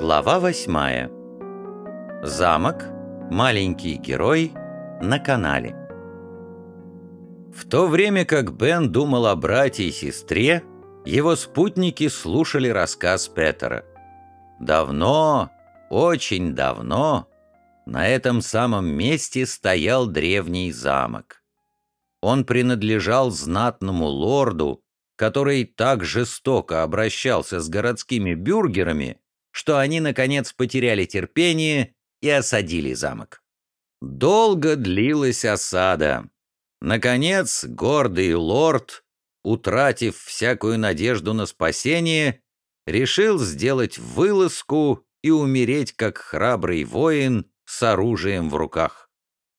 Глава восьмая. Замок. Маленький герой. На канале. В то время как Бен думал о брате и сестре, его спутники слушали рассказ Петера. Давно, очень давно, на этом самом месте стоял древний замок. Он принадлежал знатному лорду, который так жестоко обращался с городскими бюргерами, что они, наконец, потеряли терпение и осадили замок. Долго длилась осада. Наконец, гордый лорд, утратив всякую надежду на спасение, решил сделать вылазку и умереть как храбрый воин с оружием в руках.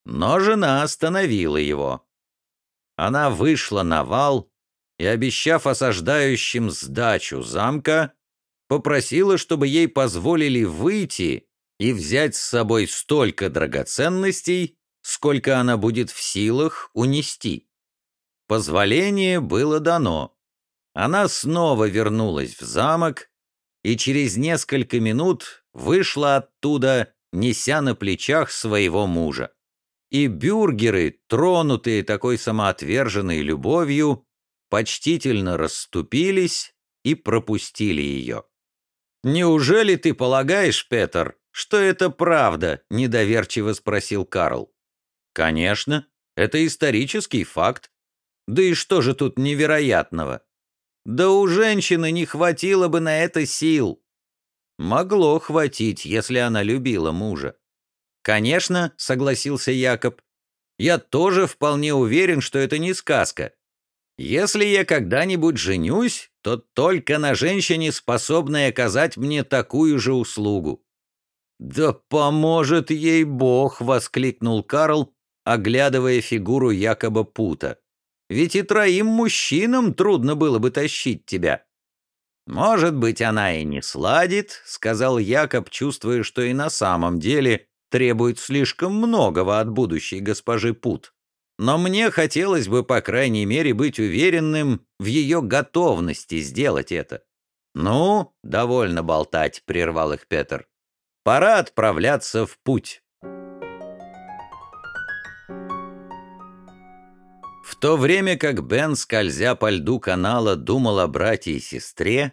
Но жена остановила его. Она вышла на вал и, обещав осаждающим сдачу замка, попросила, чтобы ей позволили выйти и взять с собой столько драгоценностей, сколько она будет в силах унести. Позволение было дано. Она снова вернулась в замок и через несколько минут вышла оттуда, неся на плечах своего мужа. И бюргеры, тронутые такой самоотверженной любовью, почтительно расступились и пропустили ее. «Неужели ты полагаешь, Петер, что это правда?» – недоверчиво спросил Карл. «Конечно, это исторический факт. Да и что же тут невероятного? Да у женщины не хватило бы на это сил». Могло хватить, если она любила мужа. «Конечно», — согласился Якоб, — «я тоже вполне уверен, что это не сказка. Если я когда-нибудь женюсь, то только на женщине, способной оказать мне такую же услугу». «Да поможет ей Бог!» — воскликнул Карл, оглядывая фигуру якобы Пута. «Ведь и троим мужчинам трудно было бы тащить тебя». «Может быть, она и не сладит», — сказал Якоб, чувствуя, что и на самом деле требует слишком многого от будущей госпожи Пут но мне хотелось бы, по крайней мере, быть уверенным в ее готовности сделать это. «Ну, довольно болтать», — прервал их Петр. «Пора отправляться в путь». В то время как Бен, скользя по льду канала, думал о брате и сестре,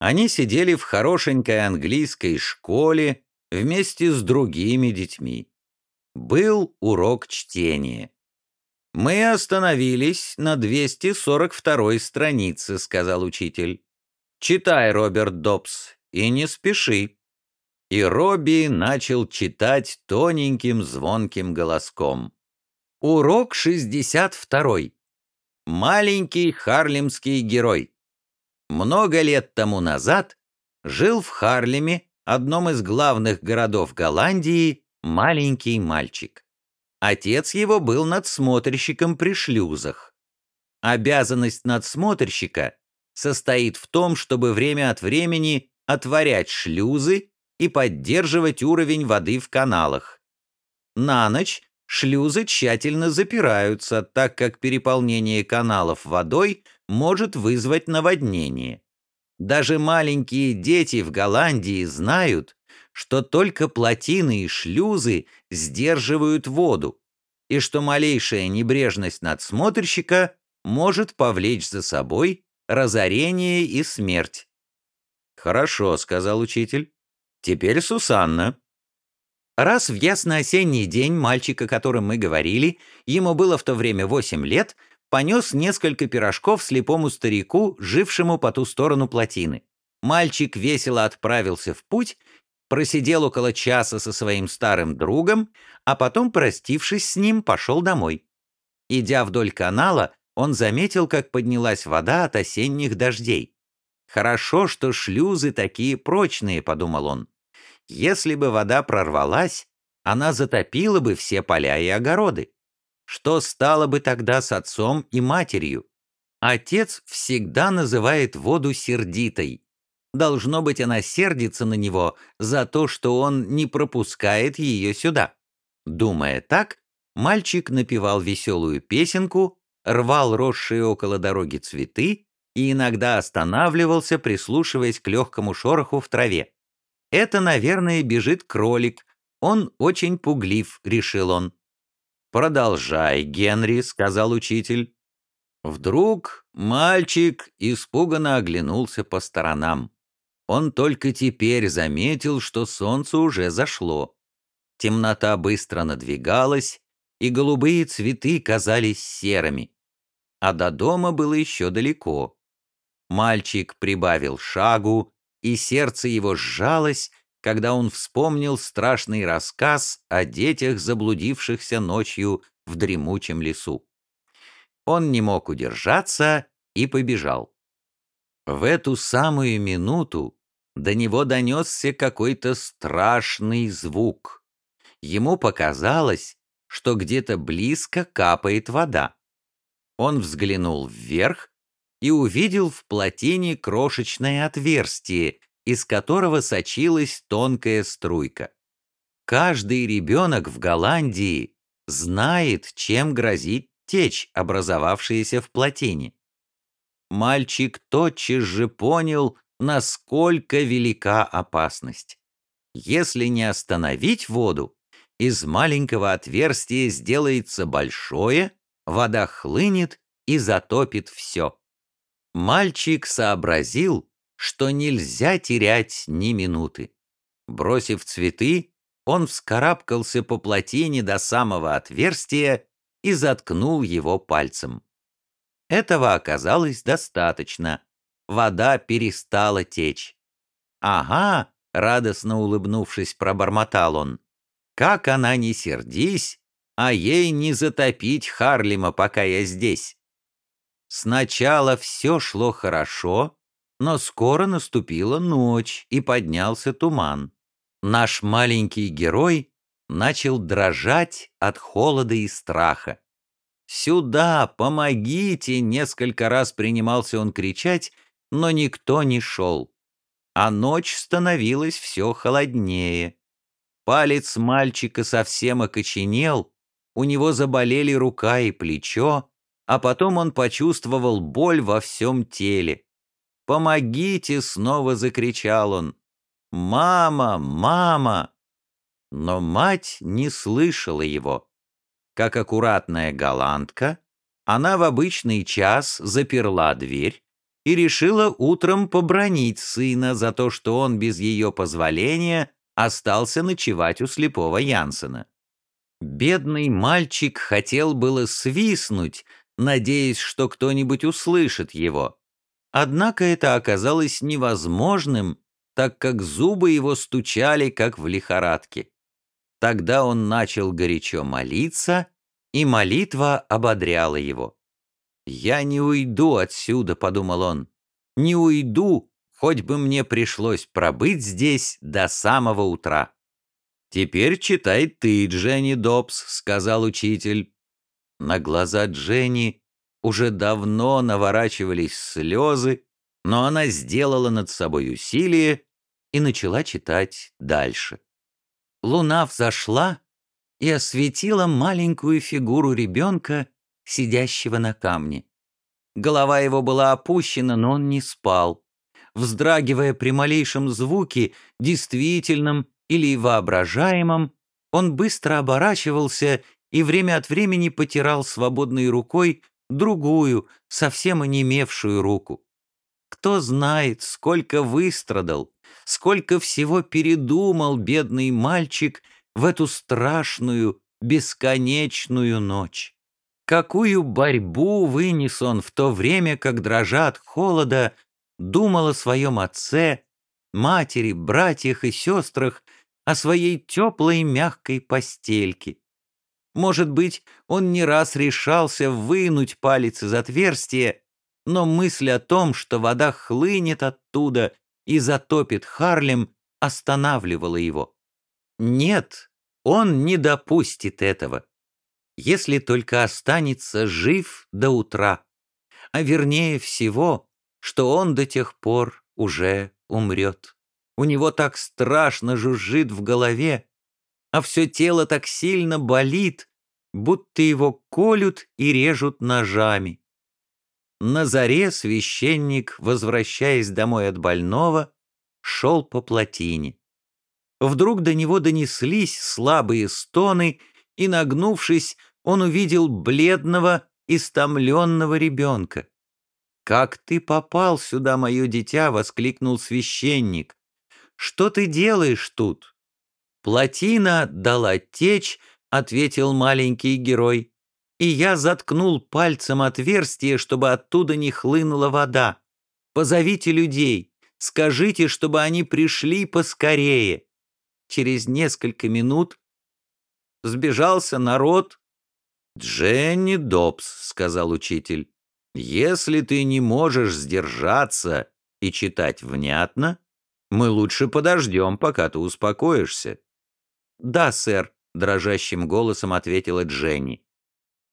они сидели в хорошенькой английской школе вместе с другими детьми. Был урок чтения. «Мы остановились на 242 странице», — сказал учитель. «Читай, Роберт Добс, и не спеши». И Робби начал читать тоненьким звонким голоском. Урок 62. Маленький харлемский герой. Много лет тому назад жил в Харлеме, одном из главных городов Голландии, маленький мальчик. Отец его был надсмотрщиком при шлюзах. Обязанность надсмотрщика состоит в том, чтобы время от времени отворять шлюзы и поддерживать уровень воды в каналах. На ночь шлюзы тщательно запираются, так как переполнение каналов водой может вызвать наводнение. Даже маленькие дети в Голландии знают, что только плотины и шлюзы сдерживают воду, и что малейшая небрежность надсмотрщика может повлечь за собой разорение и смерть. «Хорошо», — сказал учитель. «Теперь Сусанна». Раз в ясный осенний день мальчик, о котором мы говорили, ему было в то время восемь лет, понес несколько пирожков слепому старику, жившему по ту сторону плотины. Мальчик весело отправился в путь просидел около часа со своим старым другом, а потом, простившись с ним, пошел домой. Идя вдоль канала, он заметил, как поднялась вода от осенних дождей. «Хорошо, что шлюзы такие прочные», — подумал он. «Если бы вода прорвалась, она затопила бы все поля и огороды. Что стало бы тогда с отцом и матерью? Отец всегда называет воду сердитой, Должно быть, она сердится на него за то, что он не пропускает ее сюда. Думая так, мальчик напевал веселую песенку, рвал росшие около дороги цветы и иногда останавливался, прислушиваясь к легкому шороху в траве. Это, наверное, бежит кролик. Он очень пуглив, решил он. «Продолжай, Генри», — сказал учитель. Вдруг мальчик испуганно оглянулся по сторонам. Он только теперь заметил, что солнце уже зашло. Темнота быстро надвигалась, и голубые цветы казались серыми. А до дома было еще далеко. Мальчик прибавил шагу, и сердце его сжалось, когда он вспомнил страшный рассказ о детях, заблудившихся ночью в дремучем лесу. Он не мог удержаться и побежал. В эту самую минуту до него донесся какой-то страшный звук. Ему показалось, что где-то близко капает вода. Он взглянул вверх и увидел в плотине крошечное отверстие, из которого сочилась тонкая струйка. Каждый ребенок в Голландии знает, чем грозит течь, образовавшаяся в плотине. Мальчик тотчас же понял, насколько велика опасность. Если не остановить воду, из маленького отверстия сделается большое, вода хлынет и затопит все. Мальчик сообразил, что нельзя терять ни минуты. Бросив цветы, он вскарабкался по плотине до самого отверстия и заткнул его пальцем. Этого оказалось достаточно. Вода перестала течь. «Ага», — радостно улыбнувшись, пробормотал он, «как она не сердись, а ей не затопить Харлима, пока я здесь». Сначала все шло хорошо, но скоро наступила ночь и поднялся туман. Наш маленький герой начал дрожать от холода и страха. «Сюда! Помогите!» — несколько раз принимался он кричать, но никто не шел. А ночь становилась все холоднее. Палец мальчика совсем окоченел, у него заболели рука и плечо, а потом он почувствовал боль во всем теле. «Помогите!» — снова закричал он. «Мама! Мама!» Но мать не слышала его. Как аккуратная голландка, она в обычный час заперла дверь и решила утром побронить сына за то, что он без ее позволения остался ночевать у слепого Янсена. Бедный мальчик хотел было свистнуть, надеясь, что кто-нибудь услышит его. Однако это оказалось невозможным, так как зубы его стучали, как в лихорадке. Тогда он начал горячо молиться, и молитва ободряла его. «Я не уйду отсюда», — подумал он, — «не уйду, хоть бы мне пришлось пробыть здесь до самого утра». «Теперь читай ты, Дженни Добс», — сказал учитель. На глаза Дженни уже давно наворачивались слезы, но она сделала над собой усилие и начала читать дальше. Луна взошла и осветила маленькую фигуру ребенка, сидящего на камне. Голова его была опущена, но он не спал. Вздрагивая при малейшем звуке, действительном или воображаемом, он быстро оборачивался и время от времени потирал свободной рукой другую, совсем онемевшую руку. Кто знает, сколько выстрадал, сколько всего передумал бедный мальчик в эту страшную, бесконечную ночь. Какую борьбу вынес он в то время, как, дрожа от холода, думал о своем отце, матери, братьях и сестрах, о своей теплой мягкой постельке. Может быть, он не раз решался вынуть палец из отверстия, но мысль о том, что вода хлынет оттуда и затопит Харлем, останавливала его. Нет, он не допустит этого. Если только останется жив до утра, а вернее всего, что он до тех пор уже умрет. У него так страшно жужжит в голове, а все тело так сильно болит, будто его колют и режут ножами. На заре священник, возвращаясь домой от больного, шел по плотине. Вдруг до него донеслись слабые стоны, и, нагнувшись, он увидел бледного, истомленного ребенка. «Как ты попал сюда, мое дитя?» — воскликнул священник. «Что ты делаешь тут?» «Плотина дала течь», — ответил маленький герой, «и я заткнул пальцем отверстие, чтобы оттуда не хлынула вода. Позовите людей, скажите, чтобы они пришли поскорее». Через несколько минут сбежался народ. «Дженни Добс», — сказал учитель, «если ты не можешь сдержаться и читать внятно, мы лучше подождем, пока ты успокоишься». «Да, сэр», — дрожащим голосом ответила Дженни.